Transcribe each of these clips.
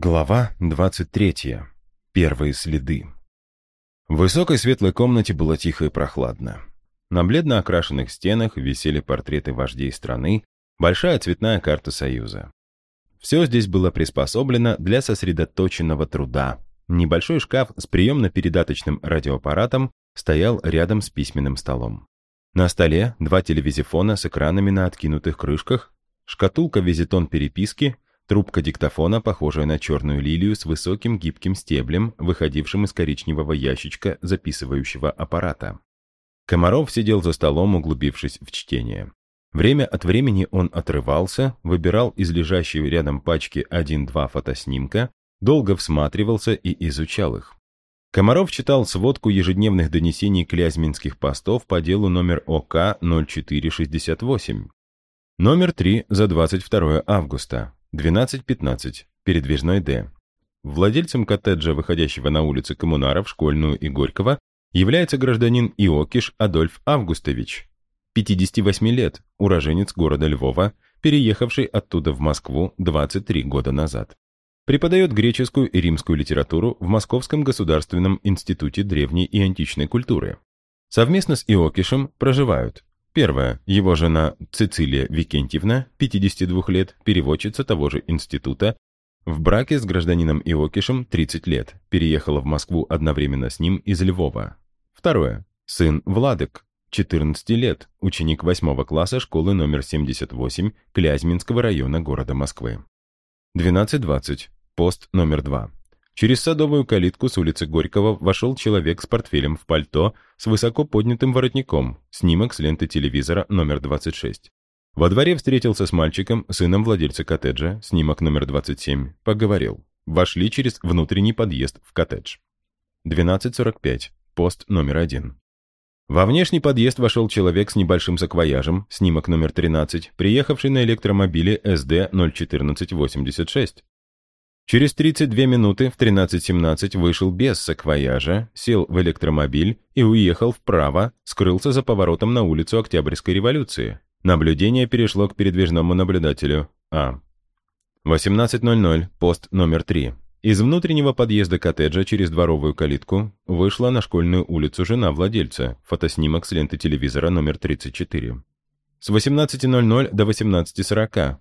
Глава 23. Первые следы. В высокой светлой комнате было тихо и прохладно. На бледно окрашенных стенах висели портреты вождей страны, большая цветная карта Союза. Все здесь было приспособлено для сосредоточенного труда. Небольшой шкаф с приемно-передаточным радиоаппаратом стоял рядом с письменным столом. На столе два телевизифона с экранами на откинутых крышках, шкатулка-визитон переписки — Трубка диктофона, похожая на черную лилию с высоким гибким стеблем, выходившим из коричневого ящичка записывающего аппарата. Комаров сидел за столом, углубившись в чтение. Время от времени он отрывался, выбирал из лежащей рядом пачки один-два фотоснимка, долго всматривался и изучал их. Комаров читал сводку ежедневных донесений клязьминских постов по делу номер ОК 0468. Номер 3 за 22 августа. 12.15. Передвижной Д. Владельцем коттеджа, выходящего на улицы Коммунаров, Школьную и Горького, является гражданин Иокиш Адольф Августович, 58 лет, уроженец города Львова, переехавший оттуда в Москву 23 года назад. Преподает греческую и римскую литературу в Московском государственном институте древней и античной культуры. Совместно с Иокишем проживают Первое. Его жена Цицилия Викентьевна, 52 лет, переводчица того же института, в браке с гражданином Иокишем 30 лет, переехала в Москву одновременно с ним из Львова. Второе. Сын Владык, 14 лет, ученик 8 класса школы номер 78 Клязьминского района города Москвы. 12.20. Пост номер 2. Через садовую калитку с улицы Горького вошел человек с портфелем в пальто с высоко поднятым воротником, снимок с ленты телевизора номер 26. Во дворе встретился с мальчиком, сыном владельца коттеджа, снимок номер 27, поговорил. Вошли через внутренний подъезд в коттедж. 12.45, пост номер 1. Во внешний подъезд вошел человек с небольшим саквояжем, снимок номер 13, приехавший на электромобиле SD 01486. Через 32 минуты в 13.17 вышел без саквояжа, сел в электромобиль и уехал вправо, скрылся за поворотом на улицу Октябрьской революции. Наблюдение перешло к передвижному наблюдателю А. 18.00, пост номер 3. Из внутреннего подъезда коттеджа через дворовую калитку вышла на школьную улицу жена владельца, фотоснимок с ленты телевизора номер 34. С 18.00 до 18.40.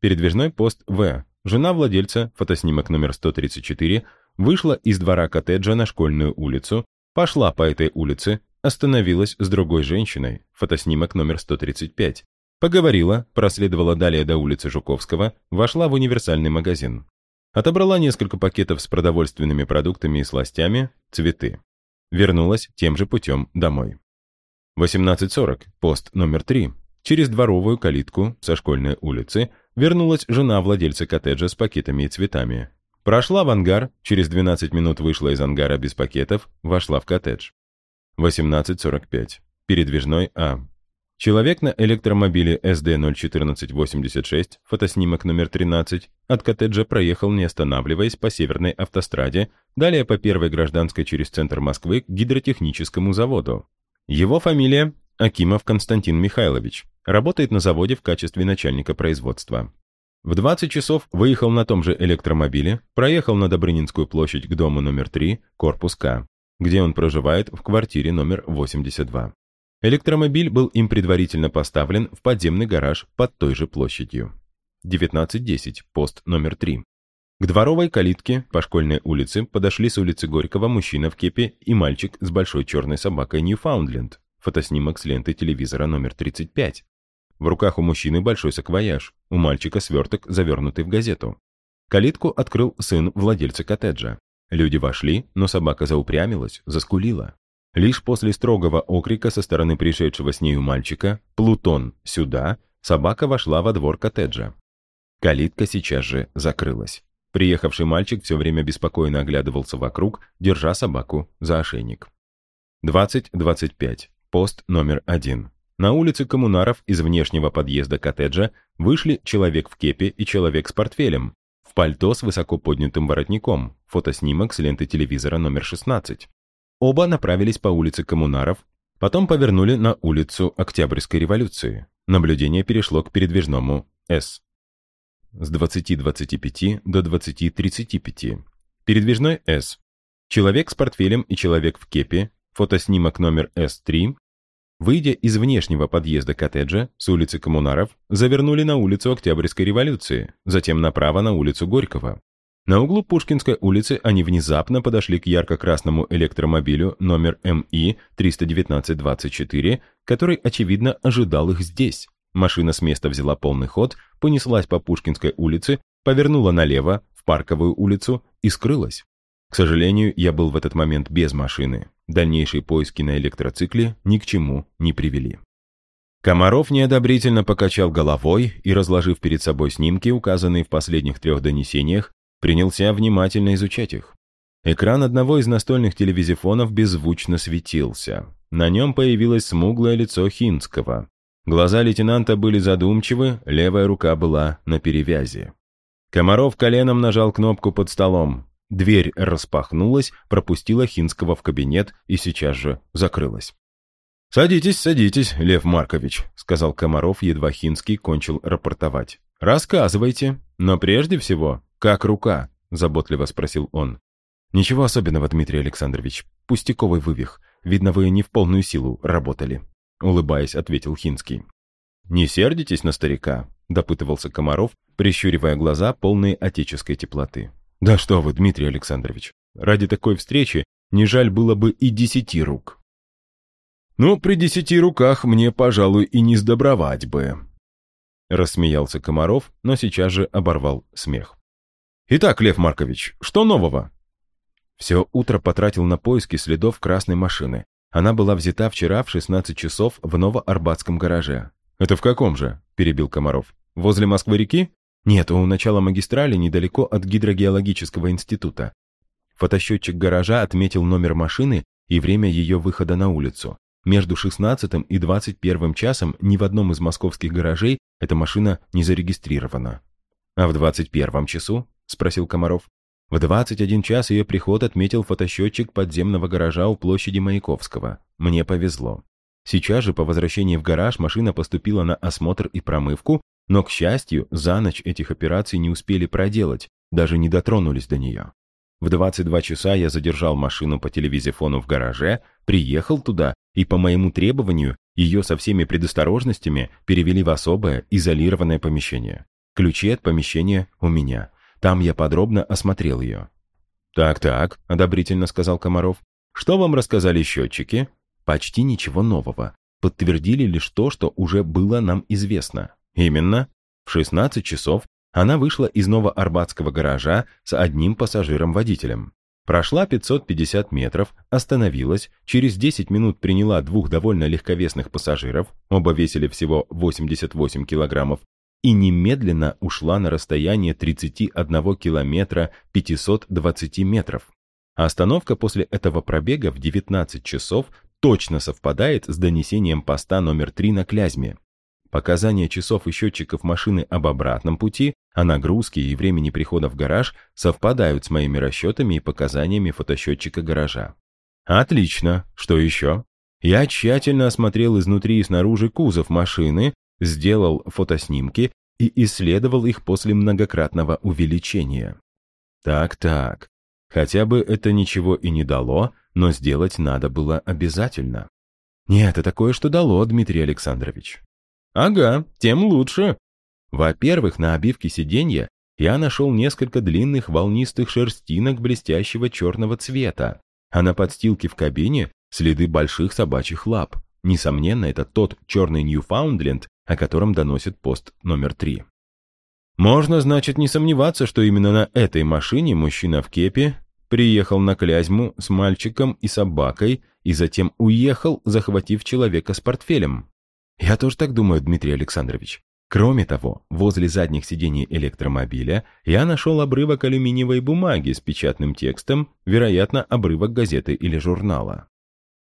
Передвижной пост В. Жена владельца, фотоснимок номер 134, вышла из двора коттеджа на школьную улицу, пошла по этой улице, остановилась с другой женщиной, фотоснимок номер 135, поговорила, проследовала далее до улицы Жуковского, вошла в универсальный магазин. Отобрала несколько пакетов с продовольственными продуктами и сластями, цветы. Вернулась тем же путем домой. 18.40, пост номер 3. Через дворовую калитку со школьной улицы вернулась жена владельца коттеджа с пакетами и цветами. Прошла в ангар, через 12 минут вышла из ангара без пакетов, вошла в коттедж. 18.45. Передвижной А. Человек на электромобиле SD01486, фотоснимок номер 13, от коттеджа проехал, не останавливаясь, по северной автостраде, далее по первой гражданской через центр Москвы к гидротехническому заводу. Его фамилия Акимов Константин Михайлович. Работает на заводе в качестве начальника производства. В 20 часов выехал на том же электромобиле, проехал на Добрынинскую площадь к дому номер 3, корпус К, где он проживает в квартире номер 82. Электромобиль был им предварительно поставлен в подземный гараж под той же площадью. 19.10, пост номер 3. К дворовой калитке по школьной улице подошли с улицы Горького мужчина в кепе и мальчик с большой черной собакой Ньюфаундленд. Фотоснимок с ленты телевизора номер 35. В руках у мужчины большой саквояж, у мальчика сверток, завернутый в газету. Калитку открыл сын владельца коттеджа. Люди вошли, но собака заупрямилась, заскулила. Лишь после строгого окрика со стороны пришедшего с нею мальчика «Плутон, сюда!» собака вошла во двор коттеджа. Калитка сейчас же закрылась. Приехавший мальчик все время беспокойно оглядывался вокруг, держа собаку за ошейник. 20.25. Пост номер один. На улице Коммунаров из внешнего подъезда коттеджа вышли человек в кепе и человек с портфелем, в пальто с высоко поднятым воротником, фотоснимок с ленты телевизора номер 16. Оба направились по улице Коммунаров, потом повернули на улицу Октябрьской революции. Наблюдение перешло к передвижному «С». с 20-25 до 20-35. Передвижной S. Человек с портфелем и человек в кепе, фотоснимок номер S3. Выйдя из внешнего подъезда коттеджа с улицы Коммунаров, завернули на улицу Октябрьской революции, затем направо на улицу Горького. На углу Пушкинской улицы они внезапно подошли к ярко-красному электромобилю номер МИ 319-24, который, очевидно, ожидал их здесь. Машина с места взяла полный ход, понеслась по Пушкинской улице, повернула налево, в Парковую улицу и скрылась. К сожалению, я был в этот момент без машины. Дальнейшие поиски на электроцикле ни к чему не привели. Комаров неодобрительно покачал головой и, разложив перед собой снимки, указанные в последних трех донесениях, принялся внимательно изучать их. Экран одного из настольных телевизифонов беззвучно светился. На нем появилось смуглое лицо Хинского. Глаза лейтенанта были задумчивы, левая рука была на перевязи. Комаров коленом нажал кнопку под столом. Дверь распахнулась, пропустила Хинского в кабинет и сейчас же закрылась. «Садитесь, садитесь, Лев Маркович», — сказал Комаров, едва Хинский кончил рапортовать. «Рассказывайте, но прежде всего, как рука?» — заботливо спросил он. «Ничего особенного, Дмитрий Александрович. Пустяковый вывих. Видно, вы не в полную силу работали» улыбаясь, ответил Хинский. «Не сердитесь на старика?» — допытывался Комаров, прищуривая глаза, полные отеческой теплоты. «Да что вы, Дмитрий Александрович, ради такой встречи не жаль было бы и десяти рук». «Ну, при десяти руках мне, пожалуй, и не сдобровать бы», — рассмеялся Комаров, но сейчас же оборвал смех. «Итак, Лев Маркович, что нового?» Все утро потратил на поиски следов красной машины, она была взята вчера в 16 часов в Новоарбатском гараже. «Это в каком же?» – перебил Комаров. «Возле Москвы-реки?» «Нет, у начала магистрали недалеко от гидрогеологического института». Фотосчетчик гаража отметил номер машины и время ее выхода на улицу. Между 16 и 21 часом ни в одном из московских гаражей эта машина не зарегистрирована. «А в 21 часу?» – спросил Комаров. В 21 час ее приход отметил фотосчетчик подземного гаража у площади Маяковского. Мне повезло. Сейчас же по возвращении в гараж машина поступила на осмотр и промывку, но, к счастью, за ночь этих операций не успели проделать, даже не дотронулись до нее. В 22 часа я задержал машину по телевизифону в гараже, приехал туда и по моему требованию ее со всеми предосторожностями перевели в особое изолированное помещение. Ключи от помещения у меня. Там я подробно осмотрел ее. «Так-так», — одобрительно сказал Комаров. «Что вам рассказали счетчики?» «Почти ничего нового. Подтвердили лишь то, что уже было нам известно. Именно. В 16 часов она вышла из Новоарбатского гаража с одним пассажиром-водителем. Прошла 550 метров, остановилась, через 10 минут приняла двух довольно легковесных пассажиров, оба весили всего 88 килограммов, и немедленно ушла на расстояние 31 километра 520 метров. Остановка после этого пробега в 19 часов точно совпадает с донесением поста номер 3 на Клязьме. Показания часов и счетчиков машины об обратном пути, о нагрузке и времени прихода в гараж совпадают с моими расчетами и показаниями фотосчетчика гаража. Отлично. Что еще? Я тщательно осмотрел изнутри и снаружи кузов машины, сделал фотоснимки и исследовал их после многократного увеличения. Так-так, хотя бы это ничего и не дало, но сделать надо было обязательно. Нет, это кое-что дало, Дмитрий Александрович. Ага, тем лучше. Во-первых, на обивке сиденья я нашел несколько длинных волнистых шерстинок блестящего черного цвета, а на подстилке в кабине следы больших собачьих лап. Несомненно, это тот черный Ньюфаундленд, о котором доносит пост номер три. Можно, значит, не сомневаться, что именно на этой машине мужчина в кепе приехал на Клязьму с мальчиком и собакой и затем уехал, захватив человека с портфелем. Я тоже так думаю, Дмитрий Александрович. Кроме того, возле задних сидений электромобиля я нашел обрывок алюминиевой бумаги с печатным текстом, вероятно, обрывок газеты или журнала.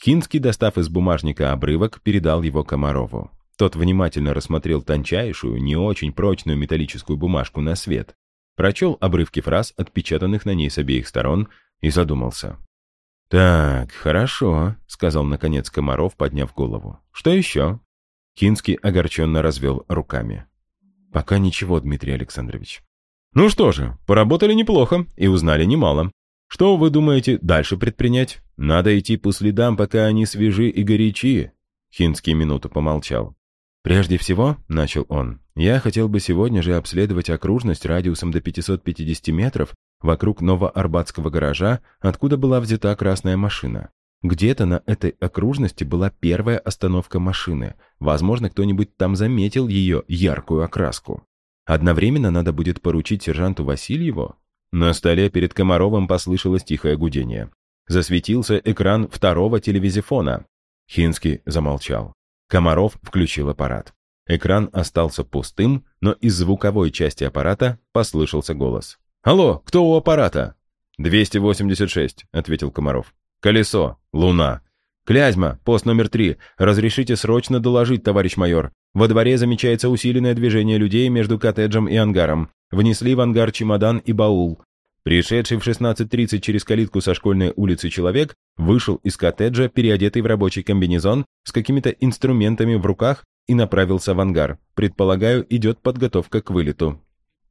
Хинский, достав из бумажника обрывок, передал его Комарову. Тот внимательно рассмотрел тончайшую, не очень прочную металлическую бумажку на свет, прочел обрывки фраз, отпечатанных на ней с обеих сторон, и задумался. «Так, хорошо», — сказал наконец Комаров, подняв голову. «Что еще?» Хинский огорченно развел руками. Пока ничего, Дмитрий Александрович. Ну что же, поработали неплохо и узнали немало. Что вы думаете дальше предпринять? Надо идти по следам, пока они свежи и горячи. Хинский минуту помолчал. «Прежде всего, — начал он, — я хотел бы сегодня же обследовать окружность радиусом до 550 метров вокруг Новоарбатского гаража, откуда была взята красная машина. Где-то на этой окружности была первая остановка машины. Возможно, кто-нибудь там заметил ее яркую окраску. Одновременно надо будет поручить сержанту Васильеву. На столе перед Комаровым послышалось тихое гудение. Засветился экран второго телевизифона. Хинский замолчал. Комаров включил аппарат. Экран остался пустым, но из звуковой части аппарата послышался голос. «Алло, кто у аппарата?» «286», — ответил Комаров. «Колесо. Луна. Клязьма, пост номер три. Разрешите срочно доложить, товарищ майор. Во дворе замечается усиленное движение людей между коттеджем и ангаром. Внесли в ангар чемодан и баул. Пришедший в 16.30 через калитку со школьной улицы человек вышел из коттеджа, переодетый в рабочий комбинезон, с какими-то инструментами в руках и направился в ангар. Предполагаю, идет подготовка к вылету.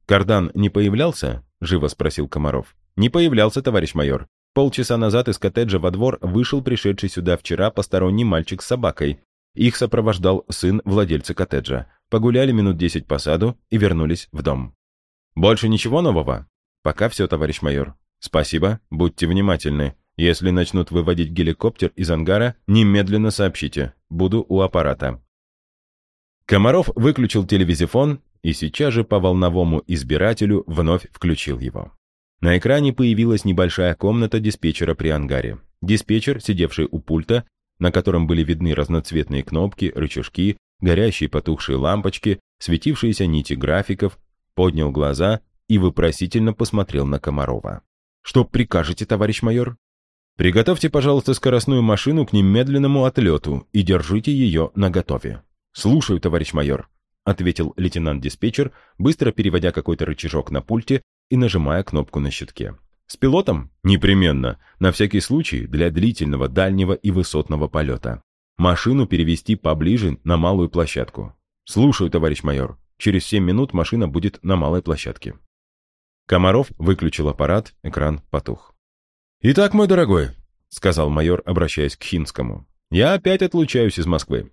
«Кардан не появлялся?» — живо спросил Комаров. «Не появлялся, товарищ майор. Полчаса назад из коттеджа во двор вышел пришедший сюда вчера посторонний мальчик с собакой. Их сопровождал сын владельца коттеджа. Погуляли минут десять по саду и вернулись в дом. «Больше ничего нового?» «Пока все, товарищ майор». «Спасибо, будьте внимательны. Если начнут выводить геликоптер из ангара, немедленно сообщите. Буду у аппарата». Комаров выключил телевизифон и сейчас же по волновому избирателю вновь включил его. На экране появилась небольшая комната диспетчера при ангаре. Диспетчер, сидевший у пульта, на котором были видны разноцветные кнопки, рычажки, горящие потухшие лампочки, светившиеся нити графиков, поднял глаза и вопросительно посмотрел на Комарова. «Что прикажете, товарищ майор?» «Приготовьте, пожалуйста, скоростную машину к немедленному отлету и держите ее наготове». «Слушаю, товарищ майор», — ответил лейтенант-диспетчер, быстро переводя какой-то рычажок на пульте и нажимая кнопку на щитке. С пилотом? Непременно. На всякий случай для длительного, дальнего и высотного полета. Машину перевести поближе на малую площадку. Слушаю, товарищ майор. Через 7 минут машина будет на малой площадке. Комаров выключил аппарат, экран потух. «Итак, мой дорогой», — сказал майор, обращаясь к Хинскому, — «я опять отлучаюсь из Москвы.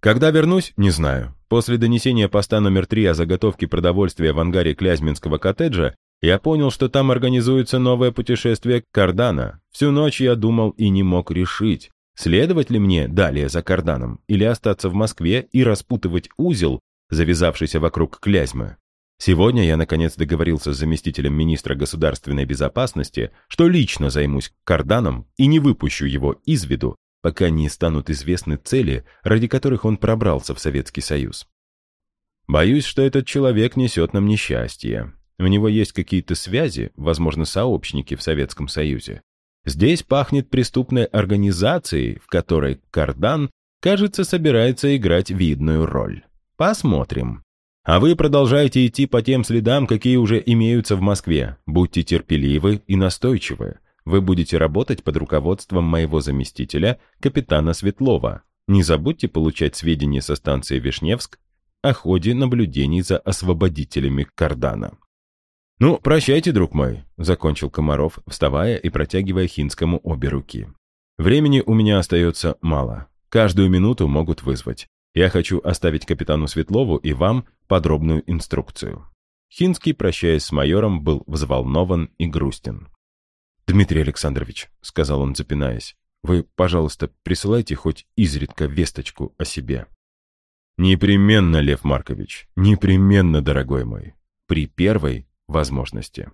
Когда вернусь, не знаю. После донесения поста номер три о заготовке продовольствия в ангаре Клязьминского коттеджа, я понял, что там организуется новое путешествие к Кардана. Всю ночь я думал и не мог решить, следовать ли мне далее за Карданом или остаться в Москве и распутывать узел, завязавшийся вокруг Клязьмы. Сегодня я, наконец, договорился с заместителем министра государственной безопасности, что лично займусь Карданом и не выпущу его из виду, пока не станут известны цели, ради которых он пробрался в Советский Союз. Боюсь, что этот человек несет нам несчастье. У него есть какие-то связи, возможно, сообщники в Советском Союзе. Здесь пахнет преступной организацией, в которой Кардан, кажется, собирается играть видную роль. Посмотрим. А вы продолжаете идти по тем следам, какие уже имеются в Москве. Будьте терпеливы и настойчивы. Вы будете работать под руководством моего заместителя, капитана Светлова. Не забудьте получать сведения со станции Вишневск о ходе наблюдений за освободителями Кардана. «Ну, прощайте, друг мой», — закончил Комаров, вставая и протягивая Хинскому обе руки. «Времени у меня остается мало. Каждую минуту могут вызвать. Я хочу оставить капитану Светлову и вам подробную инструкцию». Хинский, прощаясь с майором, был взволнован и грустен. «Дмитрий Александрович», — сказал он, запинаясь, «вы, пожалуйста, присылайте хоть изредка весточку о себе». «Непременно, Лев Маркович, непременно, дорогой мой, при первой возможности».